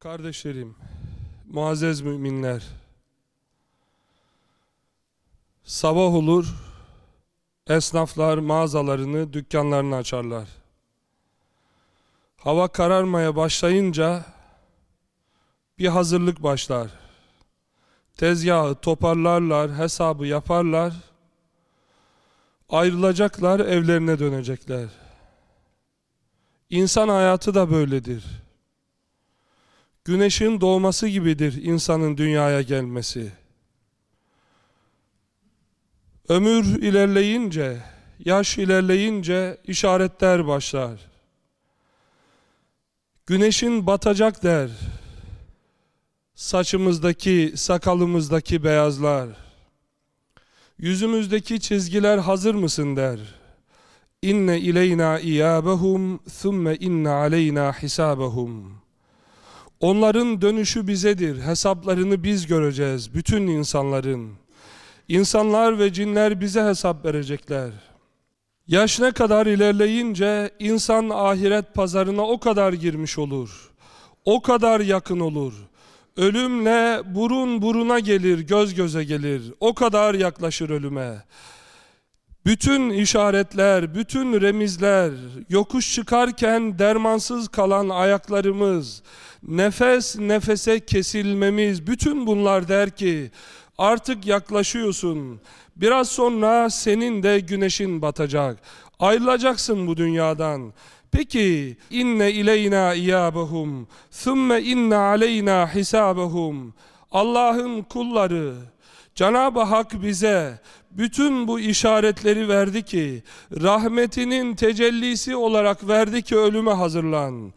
Kardeşlerim, muazzez müminler, sabah olur, esnaflar mağazalarını, dükkanlarını açarlar. Hava kararmaya başlayınca bir hazırlık başlar. Tezgahı toparlarlar, hesabı yaparlar, ayrılacaklar, evlerine dönecekler. İnsan hayatı da böyledir. Güneşin doğması gibidir insanın dünyaya gelmesi. Ömür ilerleyince, yaş ilerleyince işaretler başlar. Güneşin batacak der. Saçımızdaki, sakalımızdaki beyazlar. Yüzümüzdeki çizgiler hazır mısın der. İnne ileyna iyabehum thumme inne aleyna hisabehum. Onların dönüşü bizedir. Hesaplarını biz göreceğiz. Bütün insanların. İnsanlar ve cinler bize hesap verecekler. Yaş ne kadar ilerleyince insan ahiret pazarına o kadar girmiş olur. O kadar yakın olur. Ölümle burun buruna gelir, göz göze gelir. O kadar yaklaşır ölüme. Bütün işaretler, bütün remizler, yokuş çıkarken dermansız kalan ayaklarımız, nefes nefese kesilmemiz, bütün bunlar der ki artık yaklaşıyorsun. Biraz sonra senin de güneşin batacak. Ayrılacaksın bu dünyadan. Peki inne ileyna iyabahum thumme inne aleyna hisabahum. Allah'ın kulları Cenab-ı Hak bize bütün bu işaretleri verdi ki rahmetinin tecellisi olarak verdi ki ölüme hazırlan.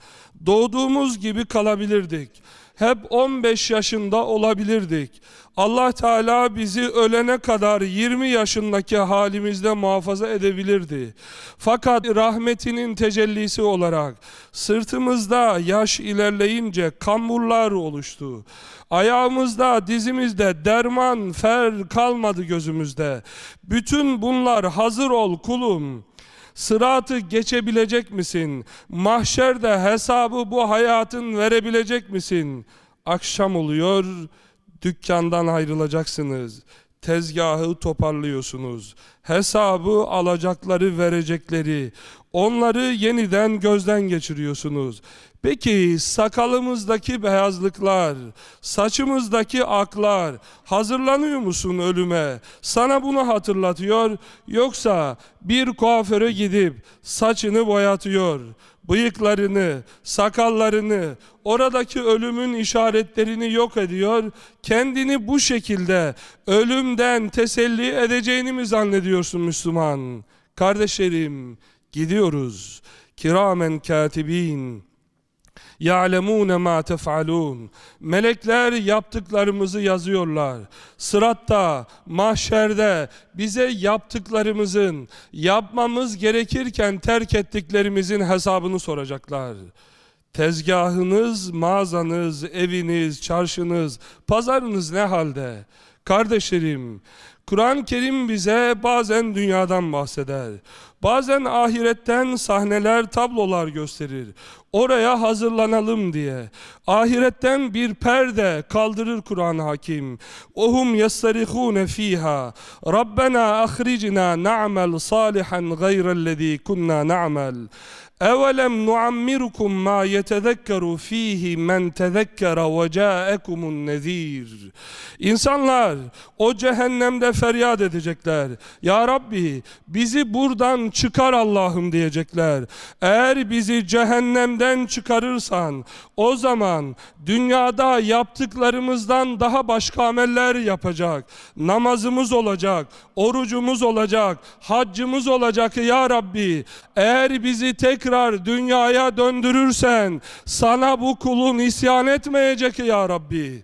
Doğduğumuz gibi kalabilirdik. Hep 15 yaşında olabilirdik. Allah Teala bizi ölene kadar 20 yaşındaki halimizde muhafaza edebilirdi. Fakat rahmetinin tecellisi olarak sırtımızda yaş ilerleyince kamburlar oluştu. Ayağımızda, dizimizde derman, fer kalmadı gözümüzde. Bütün bunlar hazır ol kulum. Sıratı geçebilecek misin? Mahşerde hesabı bu hayatın verebilecek misin? Akşam oluyor, dükkandan ayrılacaksınız. Tezgahı toparlıyorsunuz. Hesabı alacakları verecekleri. Onları yeniden gözden geçiriyorsunuz. Peki sakalımızdaki beyazlıklar, saçımızdaki aklar hazırlanıyor musun ölüme? Sana bunu hatırlatıyor yoksa bir kuaföre gidip saçını boyatıyor, bıyıklarını, sakallarını, oradaki ölümün işaretlerini yok ediyor. Kendini bu şekilde ölümden teselli edeceğini mi zannediyorsun Müslüman? Kardeşlerim gidiyoruz. Kiramen katibin يَعْلَمُونَ مَا تَفْعَلُونَ Melekler yaptıklarımızı yazıyorlar. Sıratta, mahşerde bize yaptıklarımızın, yapmamız gerekirken terk ettiklerimizin hesabını soracaklar. Tezgahınız, mağazanız, eviniz, çarşınız, pazarınız ne halde? Kardeşlerim, Kur'an-ı Kerim bize bazen dünyadan bahseder. Bazen ahiretten sahneler, tablolar gösterir. Oraya hazırlanalım diye. Ahiretten bir perde kaldırır Kur'an Hakim. Ohum yastarihune fiha. Rabbena ahricna na'mel salihan gayrellezî kunna na'mel. Nuammirukum ma yetezekkeru fihi men tezekkere ve ca'ekumun nezir. İnsanlar o cehennemde feryat edecekler. Ya Rabbi bizi buradan çıkar Allah'ım diyecekler. Eğer bizi cehennemden çıkarırsan o zaman dünyada yaptıklarımızdan daha başka ameller yapacak. Namazımız olacak, orucumuz olacak, haccımız olacak ya Rabbi. Eğer bizi tekrar dünyaya döndürürsen sana bu kulun isyan etmeyecek ya Rabbi.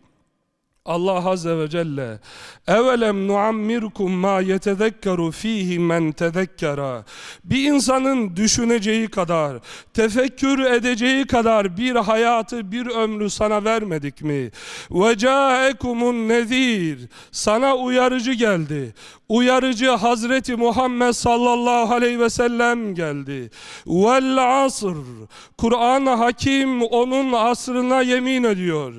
Allah Azze ve Celle evelem nuammirkum ma yetezekkeru fihi men tezekkera bir insanın düşüneceği kadar tefekkür edeceği kadar bir hayatı bir ömrü sana vermedik mi? Ve caekumun nezir. Sana uyarıcı geldi. Uyarıcı Hazreti Muhammed sallallahu aleyhi ve sellem geldi. Vel asr. Kur'an hakim onun asrına yemin ediyor.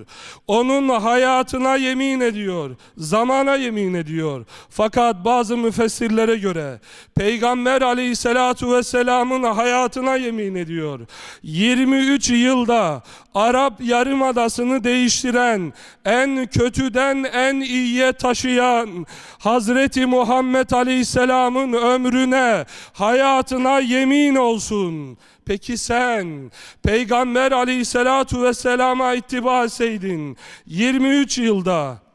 Onun hayatına yemin ediyor. Zamana yemin ediyor. Fakat bazı müfessirlere göre Peygamber aleyhissalatu vesselamın hayatına yemin ediyor. 23 yılda Arap Yarımadası'nı değiştiren, en kötüden en iyiye taşıyan Hazreti Muhammed Aleyhisselam'ın ömrüne, hayatına yemin olsun. Peki sen Peygamber Aleyhisselatu Vesselam'a ittiba etseydin 23 yılda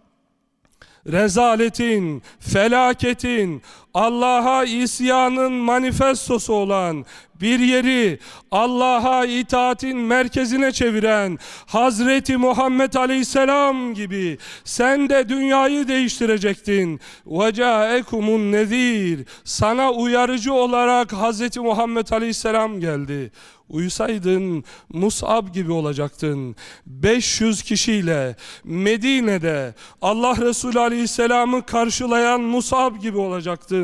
rezaletin, felaketin, Allah'a isyanın manifestosu olan bir yeri Allah'a itaatin merkezine çeviren Hazreti Muhammed Aleyhisselam gibi sen de dünyayı değiştirecektin. Vecaekumun nezir. Sana uyarıcı olarak Hazreti Muhammed Aleyhisselam geldi. Uysaydın Mus'ab gibi olacaktın. 500 kişiyle Medine'de Allah Resulü Aleyhisselam'ı karşılayan Mus'ab gibi olacaktın.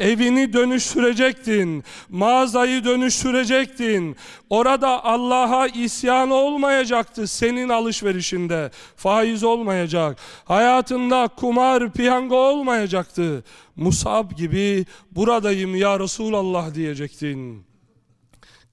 Evini dönüştürecektin. Mağazayı dönüştürecektin. Orada Allah'a isyan olmayacaktı senin alışverişinde. Faiz olmayacak. Hayatında kumar, piyango olmayacaktı. Mus'ab gibi buradayım ya Resulallah diyecektin.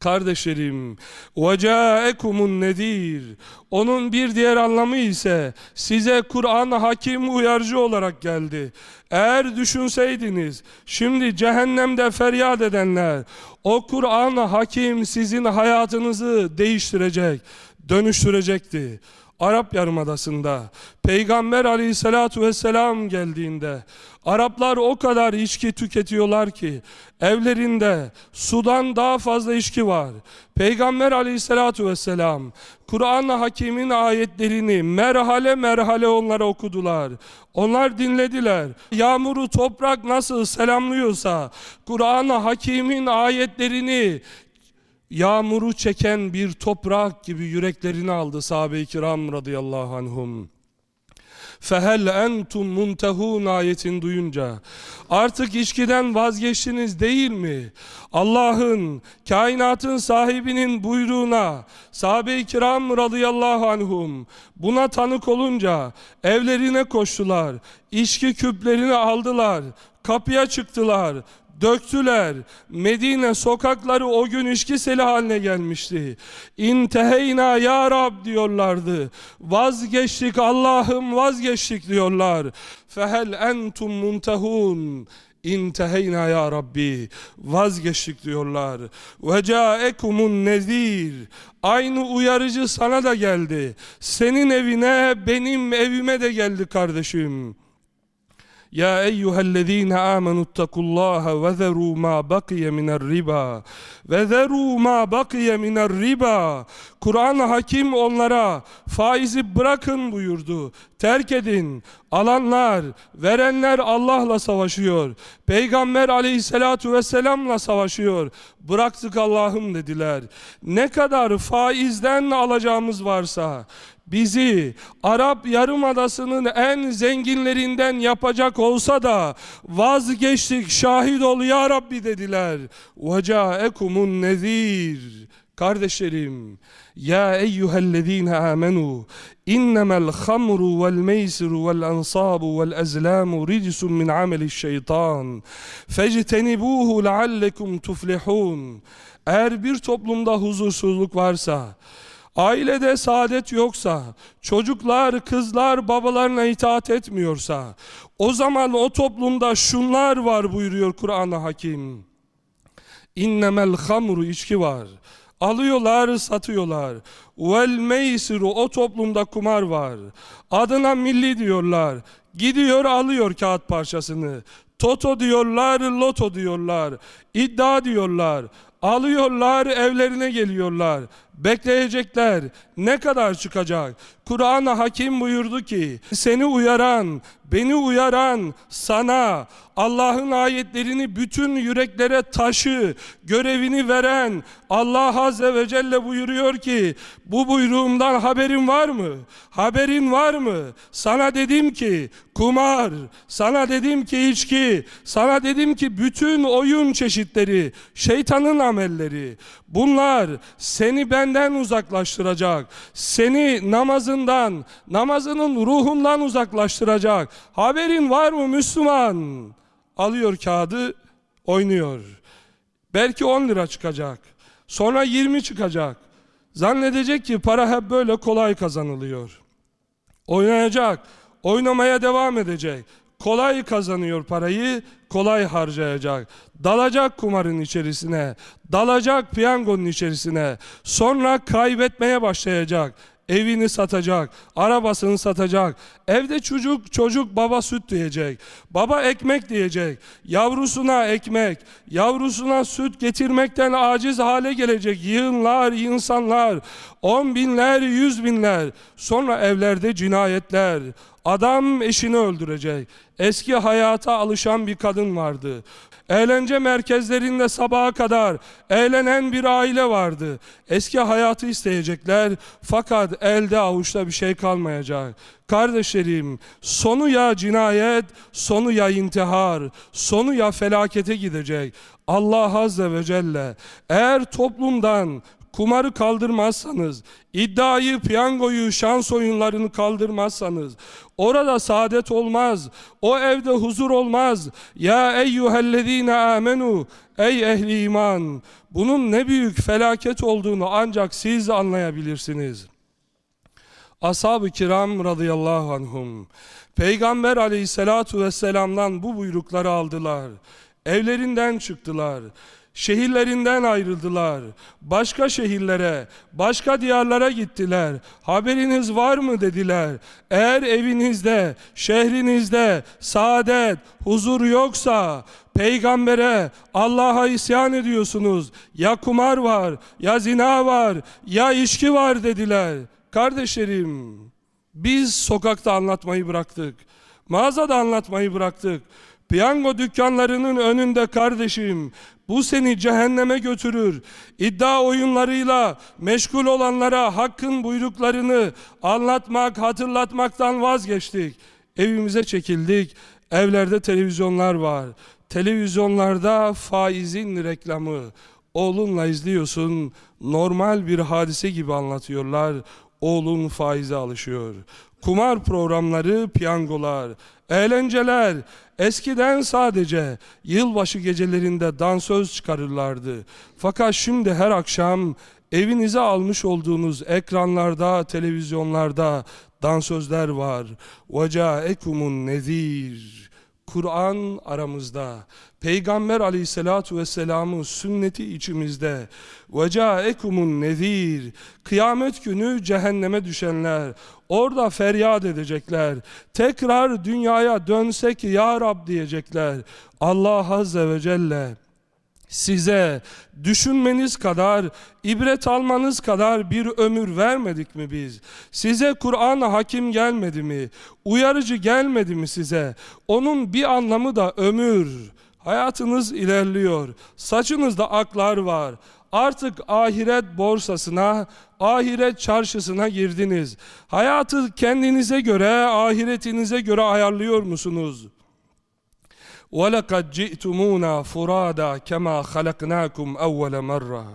Kardeşlerim, وَجَاءَكُمُ nedir. Onun bir diğer anlamı ise size Kur'an hakim uyarıcı olarak geldi. Eğer düşünseydiniz, şimdi cehennemde feryat edenler, o Kur'an hakim sizin hayatınızı değiştirecek, dönüştürecekti. Arap Yarımadası'nda Peygamber aleyhissalatu vesselam geldiğinde Araplar o kadar içki tüketiyorlar ki evlerinde sudan daha fazla içki var. Peygamber aleyhissalatu vesselam Kur'an-ı Hakim'in ayetlerini merhale merhale onlara okudular. Onlar dinlediler. Yağmuru toprak nasıl selamlıyorsa Kur'an-ı Hakim'in ayetlerini yağmuru çeken bir toprak gibi yüreklerini aldı sahabe-i kiram radıyallahu anhum. Fehel entum muntehun ayetini duyunca artık içkiden vazgeçtiniz değil mi? Allah'ın, kainatın sahibinin buyruğuna sahabe-i kiram radıyallahu anhum buna tanık olunca evlerine koştular, içki küplerini aldılar, kapıya çıktılar, döktüler. Medine sokakları o gün içki seli haline gelmişti. İnteheyna ya Rab diyorlardı. Vazgeçtik Allah'ım vazgeçtik diyorlar. Fehel entum muntehun. İnteheyna ya Rabbi vazgeçtik diyorlar. Ve caekumun nezir aynı uyarıcı sana da geldi. Senin evine benim evime de geldi kardeşim. يا أيها الذين آمنوا اتقوا الله وذروا ما بقي من الربا وذروا ما بقي من الربا Kur'an hakim onlara faizi bırakın buyurdu. Terk edin. Alanlar, verenler Allah'la savaşıyor. Peygamber aleyhissalatu vesselamla savaşıyor. Bıraktık Allah'ım dediler. Ne kadar faizden alacağımız varsa bizi Arap Yarımadası'nın en zenginlerinden yapacak olsa da vazgeçtik şahit ol ya Rabbi dediler. Vecaekumun nezir. Kardeşlerim, ya eyyühellezine amenu, innemel hamru vel meysiru vel ansabu vel ezlamu ricsun min ameli şeytan, fectenibuhu leallekum tuflihun. Eğer bir toplumda huzursuzluk varsa, Ailede saadet yoksa, çocuklar, kızlar babalarına itaat etmiyorsa, o zaman o toplumda şunlar var buyuruyor Kur'an-ı Hakim. İnnemel hamru içki var. Alıyorlar, satıyorlar. Vel meysiru o toplumda kumar var. Adına milli diyorlar. Gidiyor alıyor kağıt parçasını. Toto diyorlar, loto diyorlar. iddia diyorlar. Alıyorlar, evlerine geliyorlar. Bekleyecekler. Ne kadar çıkacak? Kur'an-ı Hakim buyurdu ki seni uyaran, beni uyaran sana Allah'ın ayetlerini bütün yüreklere taşı görevini veren Allah Azze ve Celle buyuruyor ki bu buyruğumdan haberin var mı? Haberin var mı? Sana dedim ki kumar, sana dedim ki içki, sana dedim ki bütün oyun çeşitleri, şeytanın amelleri bunlar seni benden uzaklaştıracak. Seni namazından, namazının ruhundan uzaklaştıracak. Haberin var mı Müslüman? Alıyor kağıdı, oynuyor. Belki 10 lira çıkacak. Sonra 20 çıkacak. Zannedecek ki para hep böyle kolay kazanılıyor. Oynayacak, oynamaya devam edecek. Kolay kazanıyor parayı, kolay harcayacak. Dalacak kumarın içerisine, dalacak piyangonun içerisine. Sonra kaybetmeye başlayacak. Evini satacak, arabasını satacak. Evde çocuk çocuk baba süt diyecek. Baba ekmek diyecek. Yavrusuna ekmek, yavrusuna süt getirmekten aciz hale gelecek. Yığınlar, insanlar, on binler, yüz binler. Sonra evlerde cinayetler. Adam eşini öldürecek. Eski hayata alışan bir kadın vardı. Eğlence merkezlerinde sabaha kadar eğlenen bir aile vardı. Eski hayatı isteyecekler fakat elde avuçta bir şey kalmayacak. Kardeşlerim sonu ya cinayet, sonu ya intihar, sonu ya felakete gidecek. Allah Azze ve Celle eğer toplumdan kumarı kaldırmazsanız, iddiayı, piyangoyu, şans oyunlarını kaldırmazsanız, orada saadet olmaz, o evde huzur olmaz. Ya eyyühellezine amenu, ey ehli iman, bunun ne büyük felaket olduğunu ancak siz anlayabilirsiniz. Ashab-ı kiram radıyallahu anhum, Peygamber aleyhissalatu vesselam'dan bu buyrukları aldılar. Evlerinden çıktılar. Şehirlerinden ayrıldılar. Başka şehirlere, başka diyarlara gittiler. Haberiniz var mı dediler. Eğer evinizde, şehrinizde saadet, huzur yoksa peygambere, Allah'a isyan ediyorsunuz. Ya kumar var, ya zina var, ya içki var dediler. Kardeşlerim, biz sokakta anlatmayı bıraktık. Mağazada anlatmayı bıraktık. Piyango dükkanlarının önünde kardeşim bu seni cehenneme götürür. İddia oyunlarıyla meşgul olanlara hakkın buyruklarını anlatmak, hatırlatmaktan vazgeçtik. Evimize çekildik. Evlerde televizyonlar var. Televizyonlarda faizin reklamı. Oğlunla izliyorsun. Normal bir hadise gibi anlatıyorlar. Oğlun faize alışıyor Kumar programları, piyangolar, eğlenceler. Eskiden sadece yılbaşı gecelerinde dansöz çıkarırlardı. Fakat şimdi her akşam evinize almış olduğunuz ekranlarda, televizyonlarda dansözler var. وَجَاءَكُمُ النَّذ۪يرِ Kur'an aramızda. Peygamber aleyhissalatu vesselamın sünneti içimizde. وَجَاءَكُمُ nezir. Kıyamet günü cehenneme düşenler. Orada feryat edecekler. Tekrar dünyaya dönsek ya Rab diyecekler. Allah Azze ve Celle size düşünmeniz kadar, ibret almanız kadar bir ömür vermedik mi biz? Size Kur'an hakim gelmedi mi? Uyarıcı gelmedi mi size? Onun bir anlamı da ömür. Hayatınız ilerliyor. Saçınızda aklar var. Artık ahiret borsasına, ahiret çarşısına girdiniz. Hayatı kendinize göre, ahiretinize göre ayarlıyor musunuz? وَلَقَدْ جِئْتُمُونَا فُرَادًا كَمَا خَلَقْنَاكُمْ اَوَّلَ مَرَّةً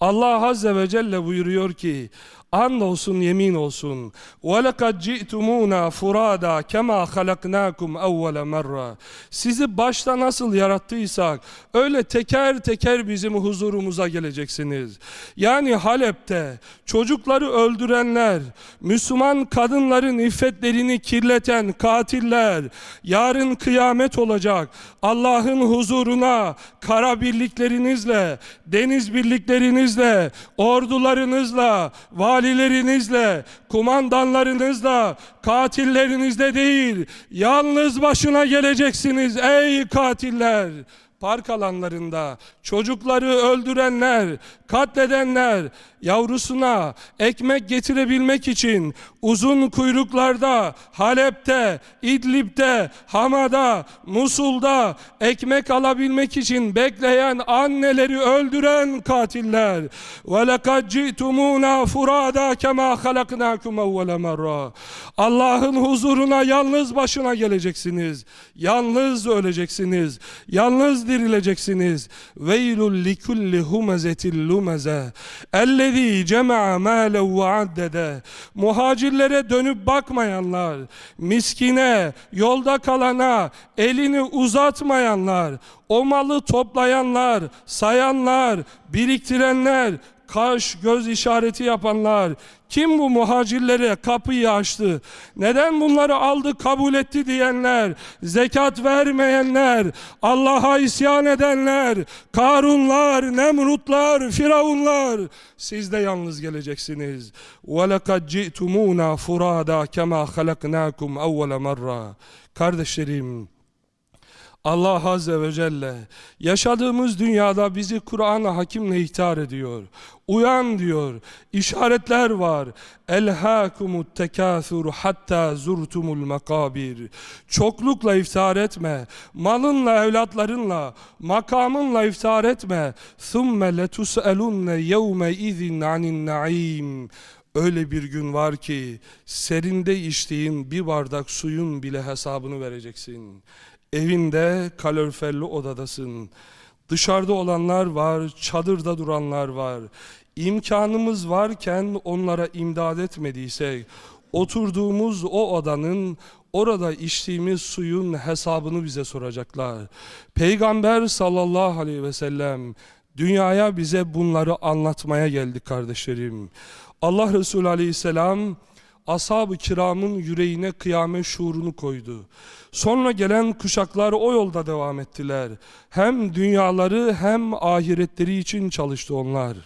Allah Azze ve Celle buyuruyor ki And olsun yemin olsun. وَلَقَدْ جِئْتُمُونَا فُرَادًا كَمَا خَلَقْنَاكُمْ اَوَّلَ مَرَّةً Sizi başta nasıl yarattıysak öyle teker teker bizim huzurumuza geleceksiniz. Yani Halep'te çocukları öldürenler, Müslüman kadınların iffetlerini kirleten katiller, yarın kıyamet olacak. Allah'ın huzuruna kara birliklerinizle, deniz birliklerinizle, ordularınızla, vali valilerinizle, kumandanlarınızla, katillerinizle değil, yalnız başına geleceksiniz ey katiller park alanlarında çocukları öldürenler, katledenler yavrusuna ekmek getirebilmek için uzun kuyruklarda Halep'te, İdlib'de, Hama'da, Musul'da ekmek alabilmek için bekleyen anneleri öldüren katiller. وَلَقَدْ جِئْتُمُونَا فُرَادًا كَمَا خَلَقْنَاكُمْ اَوَّلَ مَرَّةً Allah'ın huzuruna yalnız başına geleceksiniz. Yalnız öleceksiniz. Yalnız dirileceksiniz. Veylul likulli humezetil lumeze. Ellezî cema'a mâlev ve addede. Muhacirlere dönüp bakmayanlar, miskine, yolda kalana, elini uzatmayanlar, o malı toplayanlar, sayanlar, biriktirenler, kaş göz işareti yapanlar, kim bu muhacirlere kapıyı açtı neden bunları aldı kabul etti diyenler zekat vermeyenler Allah'a isyan edenler Karunlar Nemrutlar Firavunlar siz de yalnız geleceksiniz وَلَقَدْ جِئْتُمُونَا فُرَادًا كَمَا خَلَقْنَاكُمْ اَوَّلَ مَرَّةً kardeşlerim Allah Azze ve Celle yaşadığımız dünyada bizi Kur'an-ı Hakim'le ihtar ediyor. Uyan diyor. İşaretler var. Elhâkumut tekâthur hatta zurtumul makabir. Çoklukla iftihar etme. Malınla, evlatlarınla, makamınla iftihar etme. Thumme letus'elunne yevme izin anin naim. Öyle bir gün var ki serinde içtiğin bir bardak suyun bile hesabını vereceksin. Evinde kaloriferli odadasın. Dışarıda olanlar var, çadırda duranlar var. İmkanımız varken onlara imdad etmediysek, oturduğumuz o odanın, orada içtiğimiz suyun hesabını bize soracaklar. Peygamber sallallahu aleyhi ve sellem dünyaya bize bunları anlatmaya geldi kardeşlerim. Allah Resulü aleyhisselam ashab-ı kiramın yüreğine kıyamet şuurunu koydu. Sonra gelen kuşaklar o yolda devam ettiler. Hem dünyaları hem ahiretleri için çalıştı onlar.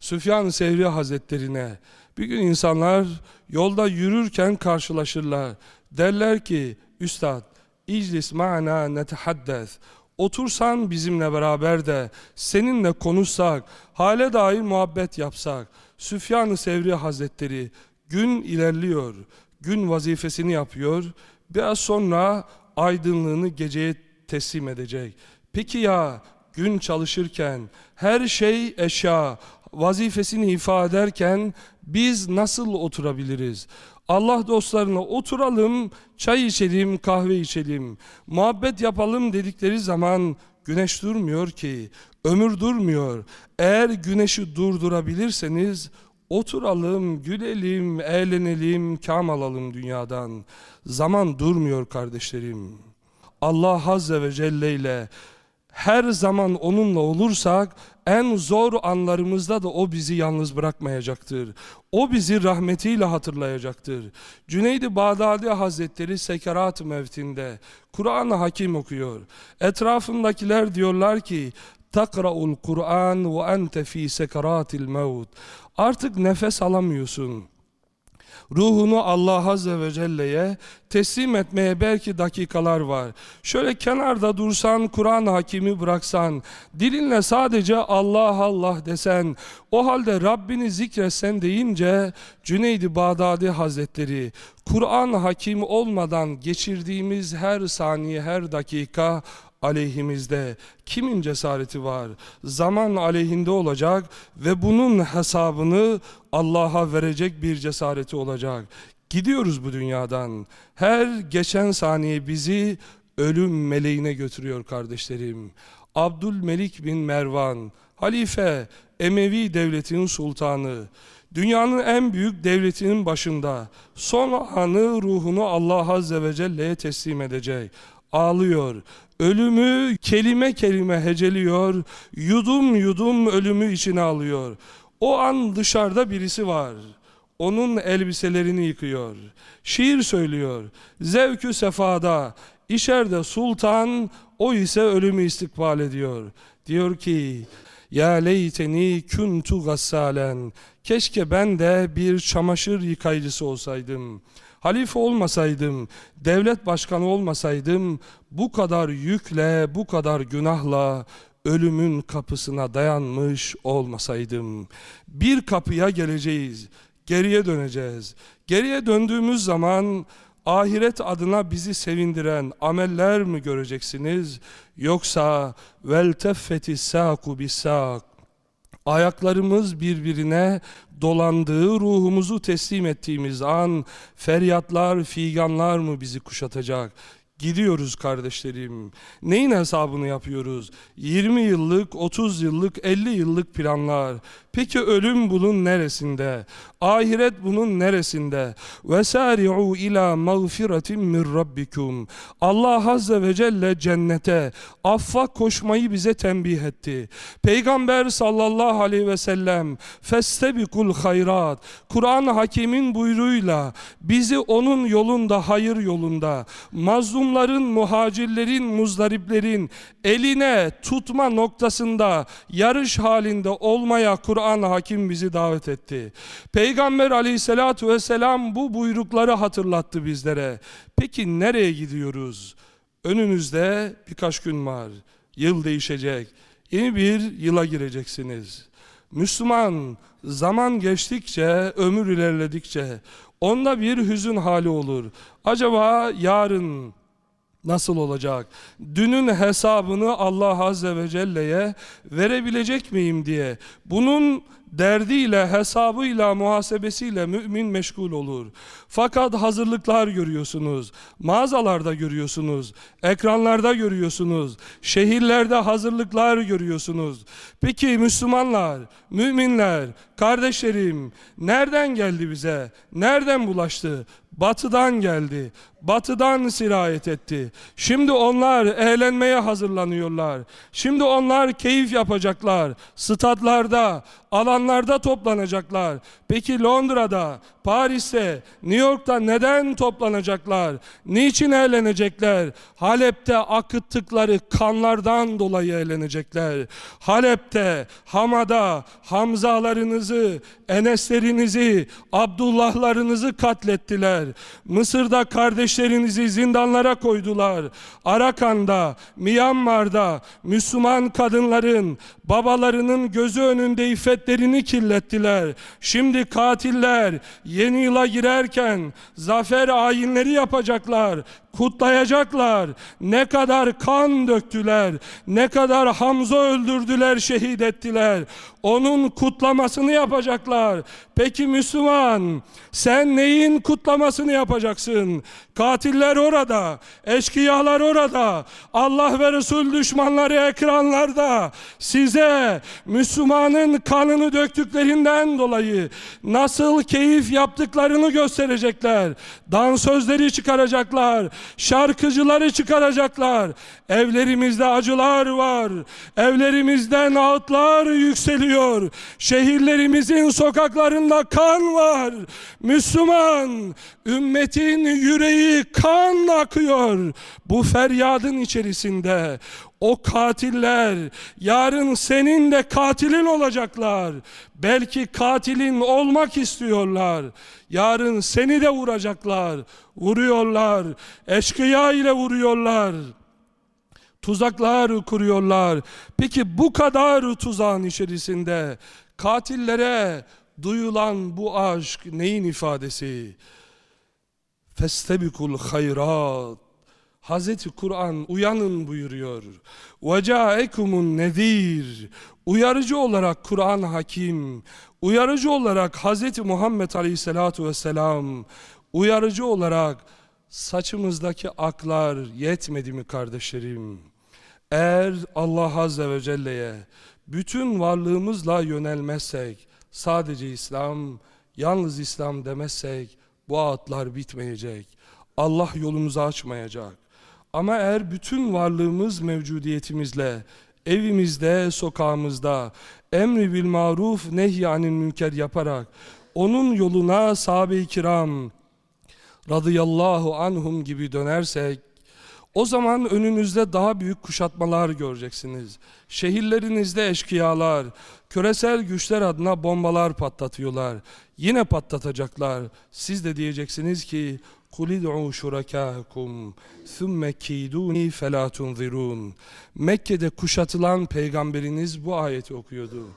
Süfyan-ı Sevri Hazretlerine bir gün insanlar yolda yürürken karşılaşırlar. Derler ki, Üstad, iclis ma'na netehaddes. Otursan bizimle beraber de seninle konuşsak, hale dair muhabbet yapsak. Süfyan-ı Sevri Hazretleri gün ilerliyor, gün vazifesini yapıyor. Biraz sonra aydınlığını geceye teslim edecek. Peki ya gün çalışırken her şey eşya, vazifesini ifade ederken biz nasıl oturabiliriz? Allah dostlarına oturalım, çay içelim, kahve içelim, muhabbet yapalım dedikleri zaman güneş durmuyor ki, ömür durmuyor. Eğer güneşi durdurabilirseniz oturalım, gülelim, eğlenelim, kam alalım dünyadan. Zaman durmuyor kardeşlerim. Allah Azze ve Celle ile her zaman onunla olursak en zor anlarımızda da o bizi yalnız bırakmayacaktır. O bizi rahmetiyle hatırlayacaktır. Cüneydi Bağdadi Hazretleri Sekerat mevtinde Kur'an-ı Hakim okuyor. Etrafındakiler diyorlar ki takra'ul Kur'an ve ente fi sekaratil mevt. Artık nefes alamıyorsun. Ruhunu Allah Azze ve Celle'ye teslim etmeye belki dakikalar var. Şöyle kenarda dursan, Kur'an hakimi bıraksan, dilinle sadece Allah Allah desen, o halde Rabbini zikretsen deyince Cüneydi Bağdadi Hazretleri, Kur'an hakim olmadan geçirdiğimiz her saniye, her dakika aleyhimizde kimin cesareti var? Zaman aleyhinde olacak ve bunun hesabını Allah'a verecek bir cesareti olacak. Gidiyoruz bu dünyadan. Her geçen saniye bizi ölüm meleğine götürüyor kardeşlerim. Abdülmelik bin Mervan, halife, Emevi devletinin sultanı, dünyanın en büyük devletinin başında son anı ruhunu Allah Azze ve Celle'ye teslim edecek ağlıyor. Ölümü kelime kelime heceliyor. Yudum yudum ölümü içine alıyor. O an dışarıda birisi var. Onun elbiselerini yıkıyor. Şiir söylüyor. Zevkü sefada. İçeride sultan, o ise ölümü istikbal ediyor. Diyor ki, Ya leyteni kuntu gassalen. Keşke ben de bir çamaşır yıkayıcısı olsaydım. Halife olmasaydım, devlet başkanı olmasaydım bu kadar yükle, bu kadar günahla ölümün kapısına dayanmış olmasaydım. Bir kapıya geleceğiz, geriye döneceğiz. Geriye döndüğümüz zaman ahiret adına bizi sevindiren ameller mi göreceksiniz? Yoksa vel teffeti saku bisak ayaklarımız birbirine dolandığı ruhumuzu teslim ettiğimiz an feryatlar, figanlar mı bizi kuşatacak? Gidiyoruz kardeşlerim. Neyin hesabını yapıyoruz? 20 yıllık, 30 yıllık, 50 yıllık planlar. Peki ölüm bunun neresinde? Ahiret bunun neresinde? Vesari'u ila mağfiretin min rabbikum. Allah azze ve celle cennete affa koşmayı bize tembih etti. Peygamber sallallahu aleyhi ve sellem festebikul hayrat. Kur'an hakimin buyruğuyla bizi onun yolunda, hayır yolunda, mazlumların, muhacirlerin, muzdariplerin eline tutma noktasında yarış halinde olmaya Kur'an hakim bizi davet etti. Peygamber aleyhissalatu vesselam bu buyrukları hatırlattı bizlere. Peki nereye gidiyoruz? Önünüzde birkaç gün var. Yıl değişecek. Yeni bir yıla gireceksiniz. Müslüman zaman geçtikçe, ömür ilerledikçe onda bir hüzün hali olur. Acaba yarın nasıl olacak? Dünün hesabını Allah Azze ve Celle'ye verebilecek miyim diye. Bunun derdiyle, hesabıyla, muhasebesiyle mümin meşgul olur. Fakat hazırlıklar görüyorsunuz, mağazalarda görüyorsunuz, ekranlarda görüyorsunuz, şehirlerde hazırlıklar görüyorsunuz. Peki Müslümanlar, müminler, kardeşlerim nereden geldi bize? Nereden bulaştı? Batıdan geldi. Batıdan sirayet etti. Şimdi onlar eğlenmeye hazırlanıyorlar. Şimdi onlar keyif yapacaklar. Statlarda, alanlarda toplanacaklar. Peki Londra'da, Paris'te, New York'ta neden toplanacaklar? Niçin eğlenecekler? Halep'te akıttıkları kanlardan dolayı eğlenecekler. Halep'te, Hama'da Hamzalarınızı, Eneslerinizi, Abdullahlarınızı katlettiler. Mısır'da kardeşlerinizi zindanlara koydular. Arakan'da, Myanmar'da Müslüman kadınların, babalarının gözü önünde iffetlerini kirlettiler. Şimdi katiller yeni yıla girerken zafer ayinleri yapacaklar kutlayacaklar. Ne kadar kan döktüler, ne kadar Hamza öldürdüler, şehit ettiler. Onun kutlamasını yapacaklar. Peki Müslüman, sen neyin kutlamasını yapacaksın? Katiller orada, eşkıyalar orada, Allah ve Resul düşmanları ekranlarda. Size Müslümanın kanını döktüklerinden dolayı nasıl keyif yaptıklarını gösterecekler. Dansözleri çıkaracaklar şarkıcıları çıkaracaklar. Evlerimizde acılar var. Evlerimizden ağıtlar yükseliyor. Şehirlerimizin sokaklarında kan var. Müslüman, ümmetin yüreği kan akıyor. Bu feryadın içerisinde o katiller yarın senin de katilin olacaklar. Belki katilin olmak istiyorlar. Yarın seni de vuracaklar. Vuruyorlar. Eşkıya ile vuruyorlar. Tuzaklar kuruyorlar. Peki bu kadar tuzağın içerisinde katillere duyulan bu aşk neyin ifadesi? Festebikul hayrat. Hazreti Kur'an uyanın buyuruyor. Veca'ekumun nedir? Uyarıcı olarak Kur'an hakim. Uyarıcı olarak Hazreti Muhammed Aleyhisselatu Vesselam. Uyarıcı olarak saçımızdaki aklar yetmedi mi kardeşlerim? Eğer Allah Azze ve Celle'ye bütün varlığımızla yönelmezsek, sadece İslam, yalnız İslam demezsek, bu atlar bitmeyecek. Allah yolumuzu açmayacak. Ama eğer bütün varlığımız mevcudiyetimizle evimizde, sokağımızda emri bil maruf nehyanil münker yaparak onun yoluna sahabe-i kiram radıyallahu anhum gibi dönersek O zaman önünüzde daha büyük kuşatmalar göreceksiniz. Şehirlerinizde eşkıyalar, küresel güçler adına bombalar patlatıyorlar. Yine patlatacaklar. Siz de diyeceksiniz ki قُلِ ادْعُوا شُرَكَاءَكُمْ ثُمَّ كِيدُونِي فَلَا تُنْظِرُونَ Mekke'de kuşatılan peygamberiniz bu ayeti okuyordu.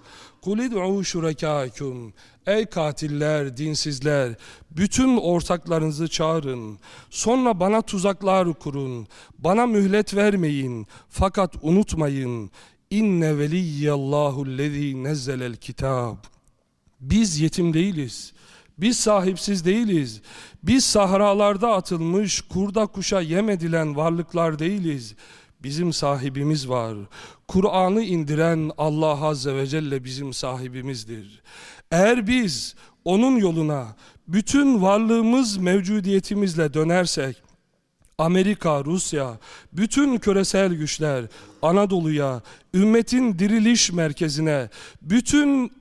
قُلِ ادْعُوا شُرَكَاءَكُمْ Ey katiller, dinsizler, bütün ortaklarınızı çağırın. Sonra bana tuzaklar kurun. Bana mühlet vermeyin. Fakat unutmayın. İnne veliyyallahu lezî nezzelel kitab. Biz yetim değiliz. Biz sahipsiz değiliz. Biz sahralarda atılmış, kurda kuşa yem edilen varlıklar değiliz. Bizim sahibimiz var. Kur'an'ı indiren Allah Azze ve Celle bizim sahibimizdir. Eğer biz onun yoluna bütün varlığımız mevcudiyetimizle dönersek, Amerika, Rusya, bütün küresel güçler Anadolu'ya, ümmetin diriliş merkezine, bütün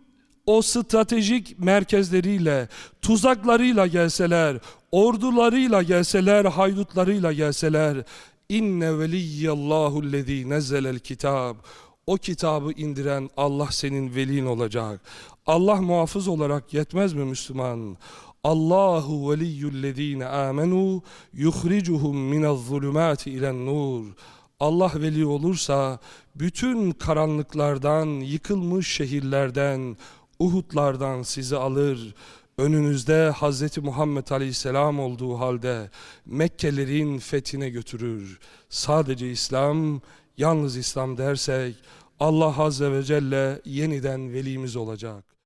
o stratejik merkezleriyle, tuzaklarıyla gelseler, ordularıyla gelseler, haydutlarıyla gelseler, inne veliyyallahu lezî nezzelel kitab. O kitabı indiren Allah senin velin olacak. Allah muhafız olarak yetmez mi Müslüman? Allahu veliyyullezîne âmenû yuhricuhum minez-zulümâti ilen-nur. Allah veli olursa bütün karanlıklardan, yıkılmış şehirlerden, Uhudlardan sizi alır. Önünüzde Hz. Muhammed Aleyhisselam olduğu halde Mekkelerin fethine götürür. Sadece İslam, yalnız İslam dersek Allah Azze ve Celle yeniden velimiz olacak.